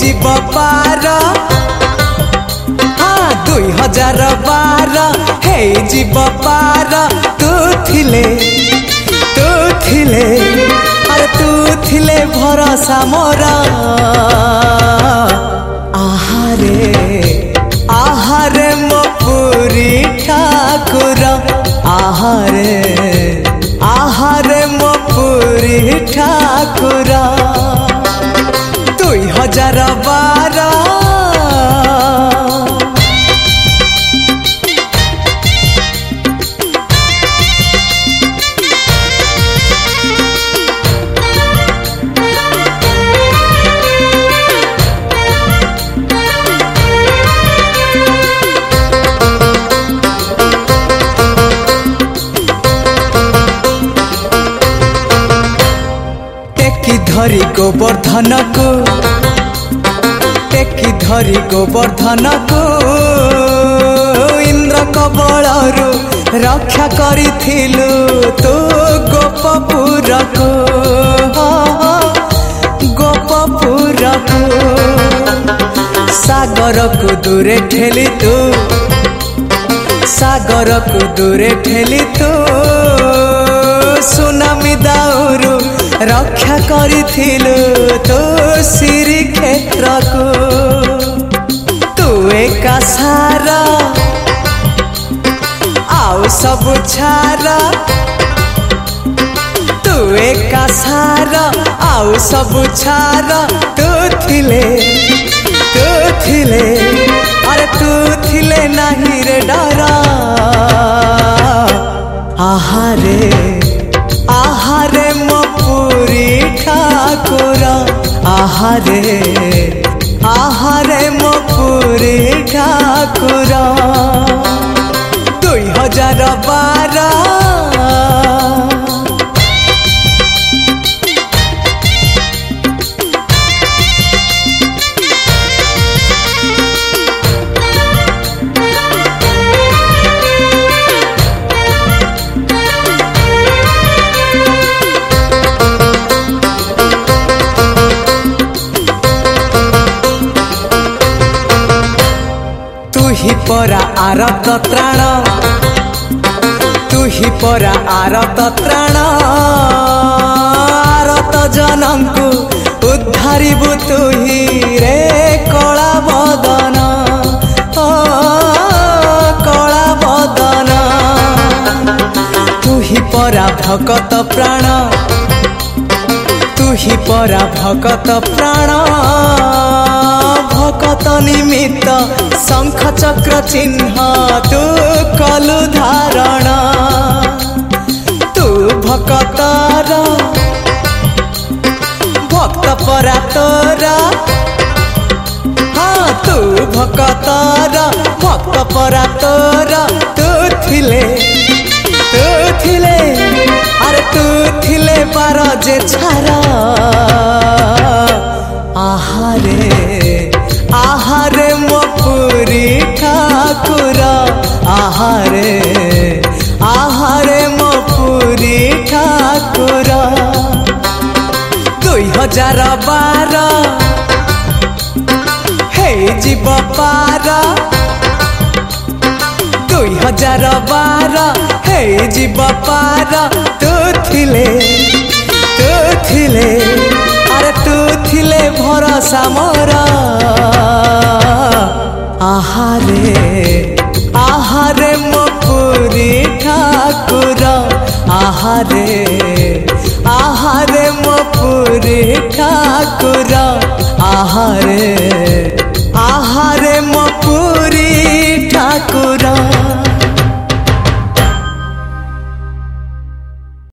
যাব পার হ্যাঁ দুই হাজার বার হেই যাব পার তু থিলে তু থিলে আরে তু থিলে ভরসা মোরা আহারে আহারে মো পুরী ঠাকুর আহারে আহারে মো পুরী ঠাকুরা ধরি গোবর্ধনকু টেকি ধরি গোবর্ধনকু ইন্দ্র কবলরু রক্ষা করিলু তো গোপপুরকু গোপপুরকু সাগরকু দূরে ঠেলি তু সাগরকু দূরে ঠেলি তু रक्षा करो तो श्री को तू एक सारा आओ सब छारा तू एक सारा आओ सब छारा तू थी तू अरे तू थी नहीं रे डरा रे আহারে আহারে মো পুরী ঠাকুর দুই হাজার বারা পৰা আৰত ত্ৰাণ তুহি পৰা আৰত ত্ৰাণ আৰত জনক উদ্ধাৰিবু তুহি ৰে কলা বদন কলা বদন তুহি পৰা ভকত প্ৰাণ তুহি পৰা ভকত প্ৰাণ ভকত নিমিত্ত ଶଙ୍ଖ ଚକ୍ର ଚିହ୍ନ ତୁ କଲୁ ଧାରଣ ତୁ ଭକତର ଭକ୍ତ ପରା ତୋର ହଁ ତୁ ଭକତର ଭକ୍ତ ପରା ତୋର ତୁ ଥିଲେ ତୁ ଥିଲେ ଆରେ ତୁ ଥିଲେ ପାର ଯେ ଛାର আহারে আহারে মো ঠাকুর আহারে আহারে মো পুরী ঠাকুর দুই হাজার বার হেই পার দুই হাজার বার হেই পার তু থিলে তু থিলে আরে তু থিলে ভরসা মোরা आहारे आहारे मपुरे ठाकुर आहारे